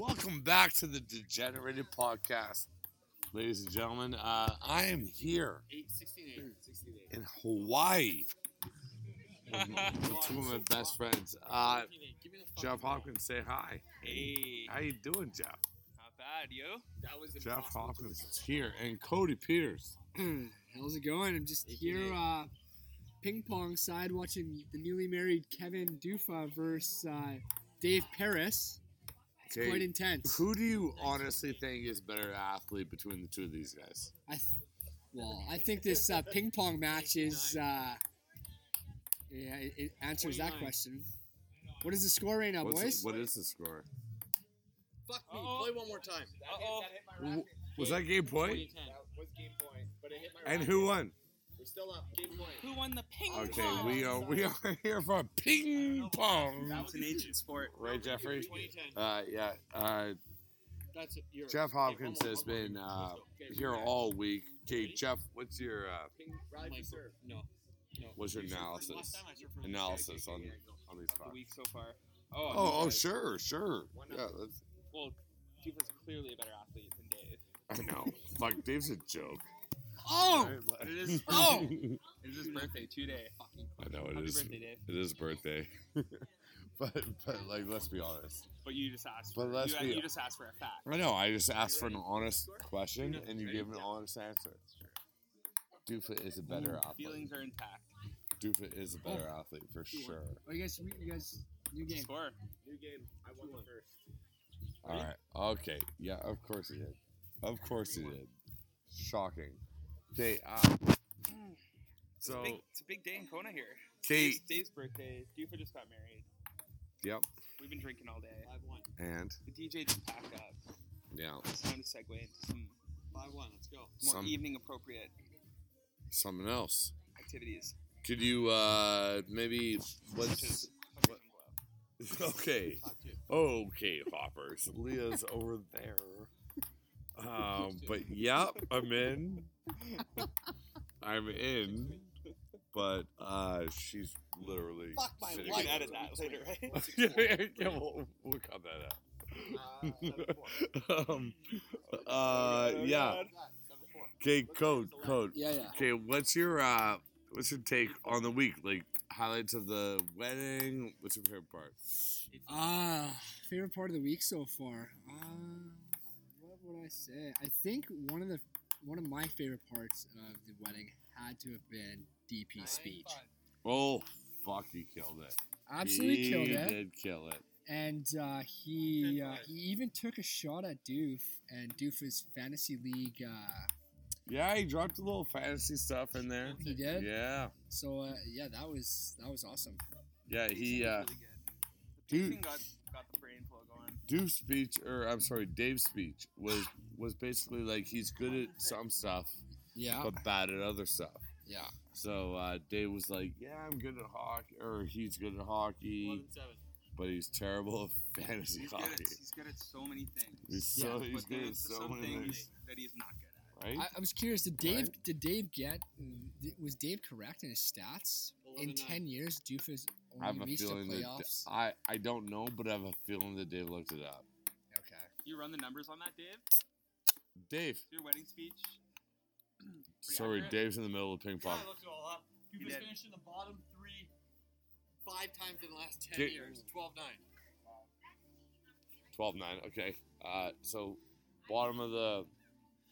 Welcome back to the Degenerated Podcast, ladies and gentlemen. Uh, I am here in Hawaii with two of my best friends. Uh, Jeff Hopkins, say hi. Hey, How you doing, Jeff? not bad, yo. That was Jeff Hopkins is here, and Cody Peters. How's it going? I'm just here, uh, ping pong side, watching the newly married Kevin Dufa versus uh, Dave Paris. It's Okay, quite intense. Who do you honestly think is better athlete between the two of these guys? I th- well, I think this uh, ping pong match is. Uh, yeah, it, it answers that question. What is the score right now, What's- boys? what is the score? Fuck me. Uh-oh. Play one more time. Uh-oh. W- Was that game point? That was game point, but it hit my And racket. who won? We're still up. Game point. Who won the ping Okay, pong? we are we are here for ping pong. It's an ancient sport. Right, Jeffrey? 2010. Uh, yeah. Uh, That's it. You're- Jeff Okay, one Hopkins more, has one more. been uh, Okay, here ready? all week. Okay, Jeff, what's your uh, Ping, rally for serve. No. No. what's your analysis? last time, I served first. Analysis on okay, okay, go. on these Of the week so far. Oh, Oh, oh, sure, sure. Why Yeah, not? that's, Well, Tifa's clearly a better athlete than Dave. I know. Fuck, Dave's a joke. Oh, it is. Oh! It is his birthday today. I know it Happy is. birthday, Dave. It is birthday. but but like, let's be honest. But you just asked. But For, let's you, be- you just asked for a fact. I know. I just asked for an honest question, and you gave an honest answer. Doofa is a better athlete. Feelings are intact. Doofa is a better oh. athlete for sure. oh, you guys, you guys, new game. Score. New game. I won the first. All right. Okay. Yeah. Of course he did. Of course he did. Shocking. Okay. Uh, It's, a so. big, it's a big day in Kona here. Okay. Dave's, Dave's birthday. Dufa just got married. Yep. We've been drinking all day. Five one. And The DJ just packed up. yeah, It's time to segue into some Five one. Let's go. more Some- evening appropriate something else. activities. Could you uh maybe Such what's as hookers and gloves. okay? Okay, hoppers. Leah's over there. But yep, I'm in. I'm in. But uh, she's literally. Fuck my sitting You can edit that later, right? yeah, yeah, we'll, we'll cut that Uh, out. um, uh, yeah. Seven. Okay, code, code. Yeah, yeah. Okay, what's your uh, what's your take on the week? Like highlights of the wedding. What's your favorite part? Ah, favorite part of the week so far. Uh, what would I say? I think one of the one of my favorite parts of the wedding had to have been DP's speech. Oh, fuck, he killed it. Absolutely he killed it. did kill it. And uh, he uh, he even took a shot at Doof and Doof's fantasy league. Uh, Yeah, he dropped a little fantasy stuff in there. he did. Yeah, So uh, yeah, that was that was awesome. yeah. He uh, really good. The dude- got, got the brain flow going. Duke's speech, or I'm sorry, Dave's speech was was basically like he's good at some stuff, Yeah, but bad at other stuff. yeah. So uh, Dave was like, "Yeah, I'm good at hockey, or he's good at hockey, Eleven seven. but he's terrible at fantasy He's good, at, hockey. he's good at so many things. He's so Yeah, he's but good at there's so some many things things, that he's not good at. right? I, I was curious. Did Dave Right. did Dave get was Dave correct in his stats? In ten years, Doof has I have only a reached the feeling that playoffs. I I don't know, but I have a feeling that Dave looked it up. okay. You run the numbers on that, Dave? Dave, Your wedding speech? sorry, accurate? Dave's in the middle of ping Yeah, pong. I looked it all up. He You was did. finished in the bottom three five times in the last ten Get- years. 12-9. 12-9, okay. Uh, so bottom of the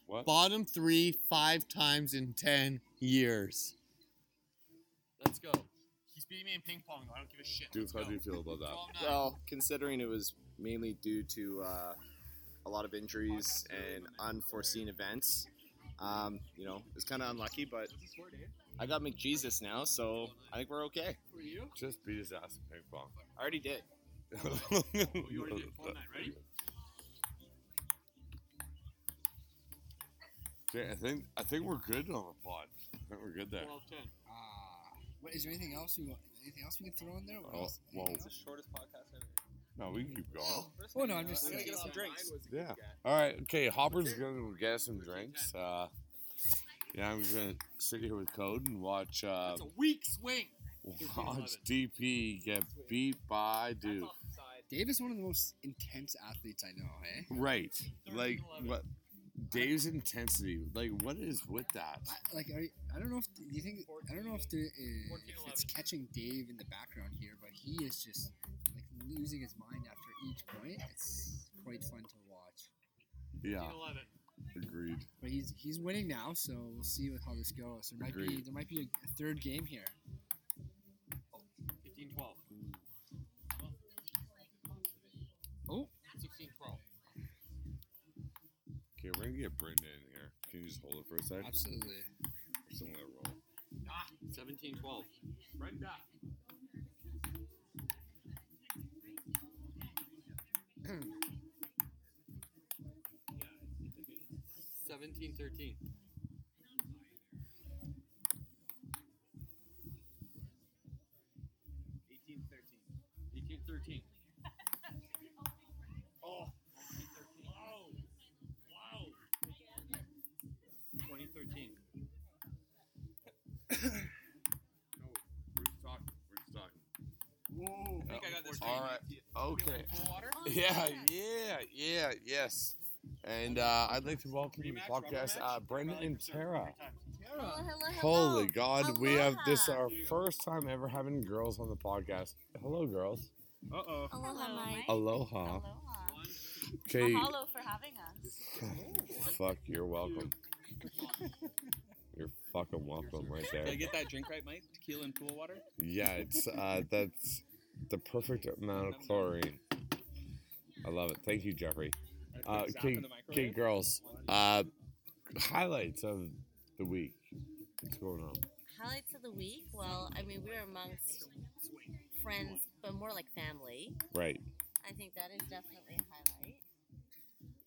what? Bottom three five times in ten years. Let's go. He's me in ping pong. though. I don't give a shit. Dude, Let's how go. do you feel about that? 12-9. Well, considering it was mainly due to uh, a lot of injuries and unforeseen events, um, you know, it's kind of unlucky, but I got McJesus now, so I think we're okay. For you? Just beat his ass in ping pong. I already did. Oh, you already did 12-9. Ready? Okay, I think I think we're good on the pod. I think we're good there. 12-10. Uh, what is there anything else we want? Anything else we can throw in there? What Oh, else? well, Anything It's the shortest podcast ever. no, we can keep going. Oh, no, I'm just- I'm gonna get some drinks. Yeah. All right. Okay. Hopper's gonna get us some drinks. Uh, yeah, I'm gonna sit here with Code and watch uh, That's a weak swing. watch DP get beat by Duke. Dave is one of the most intense athletes I know. Hey, Right. Like what? Dave's intensity. Like what is with that? I, like are, you- I don't know if do you think I don't know if, the, uh, if it's catching Dave in the background here, but he is just like losing his mind after each point. It's quite fun to watch. Yeah. 11. Agreed. But he's he's winning now, so we'll see what, how this goes. There might be there might be a, a third game here. Get Brenda in here. Can you just hold it for a sec? Absolutely. So I'm roll. Ah, 17 12. Brenda. Seventeen thirteen. Eighteen thirteen. Eighteen thirteen. Oh. 18, 13. Wow. Wow. 2013. No, we're just talking. We're just talking. Whoa. I think I got this. All right. Okay. Yeah, yeah, yeah, yes. And uh, I'd like to welcome to the podcast uh, Brenda and Tara. Hello, hello, hello. Holy God, we have this our first time ever having girls on the podcast. Hello, girls. Uh oh. Aloha, Mike. Aloha. Aloha. Okay. Mahalo for having us. Fuck, you're welcome. You're fucking welcome right there. Did I get that drink right, Mike? Tequila and pool water? Yeah, it's uh, that's the perfect amount of chlorine. I love it. Thank you, Jeffrey. Uh, Zap okay, in the okay, microwave? girls. Uh, highlights of the week. What's going on? Highlights of the week. Well, I mean, we're amongst friends, but more like family. Right. I think that is definitely a highlight.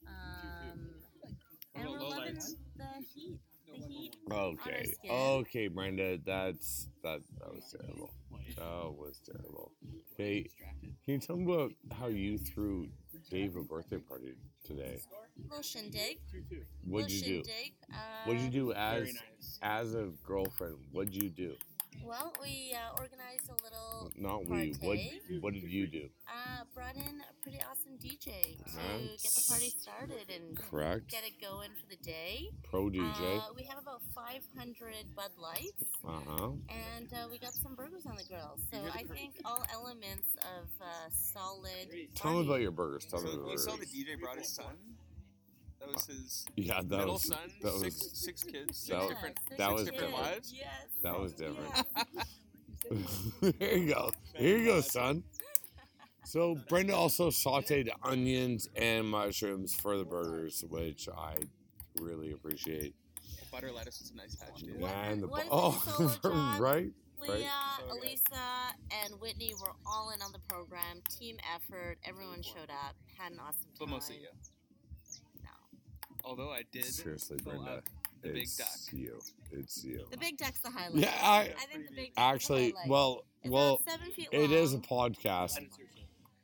Um, What and about we're loving lowlights? the heat. The heat. Okay. Okay, Brenda. That's that. That was terrible. That was terrible. Hey, Can you tell me about how you threw Dave a birthday party today? Little shindig. What'd you do? shindig. What'd you Um, do as as a girlfriend? What'd you do? Well, we uh, organized a little. Not we. What Partay. What did you do? Uh, brought in a pretty awesome DJ to Uh-huh. get the party started and Correct. get it going for the day. Pro DJ. Uh, we have about 500 Bud Lights, Uh huh. and uh, we got some burgers on the grill. So I think all elements of uh, solid. Tell me about your burgers. Tell me So about you saw the. DJ brought his son? That was his Yeah, that middle was son? that was six, six kids, six that was- different, Yes, that six was different kids. lives? Yes. that was different. Yeah. Here you go. Here you go, son. So Brenda also sauteed onions and mushrooms for the burgers, which I really appreciate. butter lettuce is a nice touch, dude. What and the what is oh, it, solo job? right. Leah, Right. So good. Elisa, and Whitney were all in on the program. Team effort. Everyone showed up. Had an awesome time. But mostly you. No. Although I did Seriously, fill Brenda, up the big it's duck. you. It's you. The big duck's the highlight. Yeah, I- I think the big duck's Actually, the well, It's well, about seven feet it is a podcast,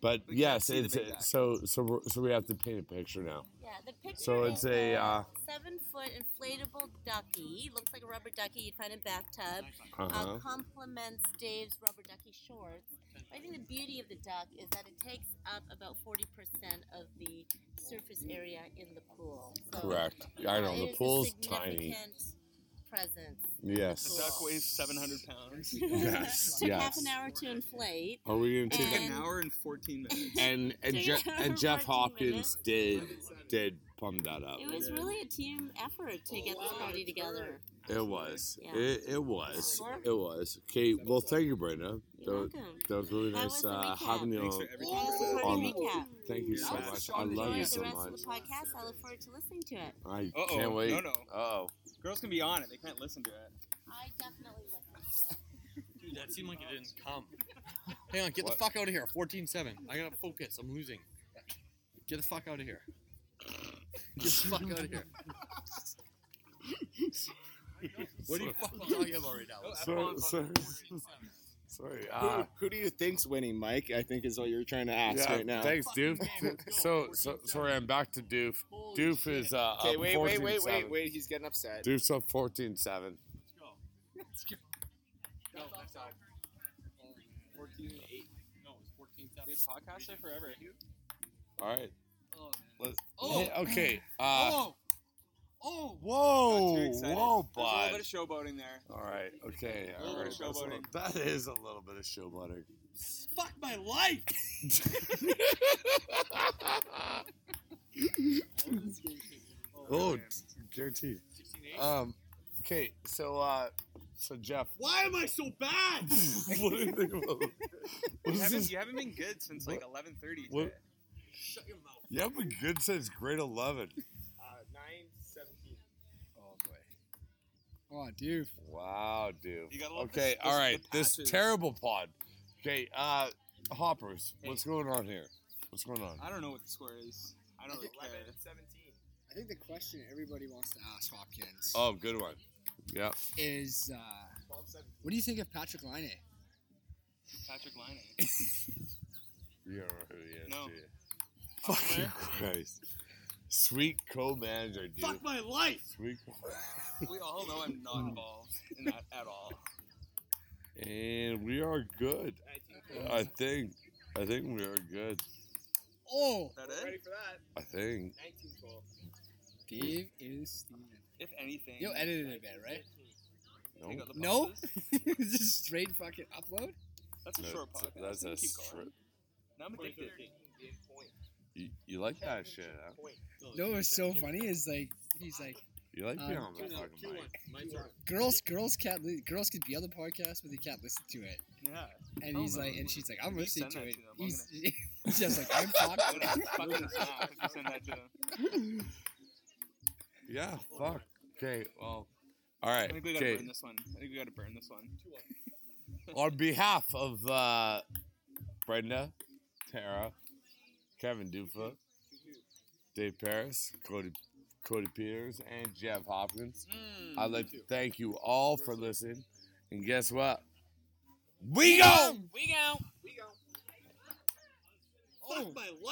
but We yes, it's big so so we're- so we have to paint a picture now. Yeah, the picture So it's is a, uh, seven foot inflatable ducky. Looks like a rubber ducky you'd find in a bathtub. Uh huh. Uh, complements Dave's rubber ducky shorts. I think the beauty of the duck is that it takes up about 40% of the surface area in the pool. So, Correct. I know uh, the it is a pool's tiny. significant presence. Yes. The duck weighs 700 pounds. Yes. Took half an hour to inflate. Are we gonna take an hour and 14 minutes. And and, Je- and Jeff Hopkins minutes. did did pump that up. It was really a team effort to get this party together. It was. Yeah. It, it was. Sure. It was. Okay. Well, thank you, Brenda. That, You're was- welcome. that was really That nice was the uh, recap. having you Thanks on. for everything. That was the party on- Thank you so much. I love Enjoy you the rest of the podcast. I look forward to listening to it. I Uh-oh. can't wait. No, no. Oh. Girls can be on it. They can't listen to it. I definitely listen to it. Dude, that seemed like it didn't come. Hang on, get What? the fuck out of here. 14 7. I gotta focus. I'm losing. Get the fuck out of here. Get the fuck out of here. What are you fucking talking about right now? So, so, sorry. Who, Uh, who do you think's winning, Mike? I think is what you're trying to ask yeah, right now. Thanks, Doof. So, so, sorry, I'm back to Doof. Doof is uh, Okay, up wait, wait, wait, wait, wait. He's getting upset. Doof's up 14 7. Let's go. Let's go. No, that's out. 14 8. No, it's 14 7. They podcast forever. All right. Let's, Oh. Hey, okay. Uh, oh, oh, Whoa. Got too. Whoa, There's a little bit of showboating there. All right. Okay. A little All bit right. of That's a little- showboating. that is a little bit of showboating. fuck my life. oh, guaranteed. Um. Okay. So, uh, so Jeff, Why am I so bad? what do you think about? You haven't, you haven't been good since like 11:30 today. Shut your mouth. You have been good since grade eleven. Uh, nine seventeen. Oh boy. Oh, dude. Wow, dude. You gotta love Okay, this- all this- right. the This patches. terrible pod. Okay, uh, hoppers. Hey. What's going on here? What's going on? I don't know what the score is. I don't really care. 11 and 17. I think the question everybody wants to ask Hopkins Oh, good one. Yep. is, uh, 12 17. what do you think of Patrik Laine? Patrik Laine. You don't know who he is, No. do you? Hockey Fucking player? Christ. Sweet co-manager, dude. Fuck my life. Sweet. We all know I'm not involved in that at all. And we are good. I think. I think we are good. Oh, That Ready for that? I think. 19 12. Dave is Steven. If anything. You edited it, man, right? take No. out the No? pauses. Just straight fucking upload? That's a short podcast. That's We a can keep stri- going. Now I'm addicted. Like that shit, huh? Point. No, what's so funny is like, he's like, You like Um, being on the Two one, fucking mic. My turn. girls, girls can't, li- girls can be on the podcast, but they can't listen to it. Yeah. And Oh, he's no. like, and she's like, I'm listening to it. to them. I'm He's, he's just like, I'm I'm talking. gonna fucking you send that to them. Yeah, fuck. Okay, well. All I right. think we gotta Okay. burn this one. I think we gotta burn this one. On behalf of uh, Brenda, Tara, Kevin Dufa, Dave Paris, Cody, Cody Peters, and Jeff Hopkins, Mm. I'd like to thank you all for listening. And guess what? We go! We go. We go. Fuck my life.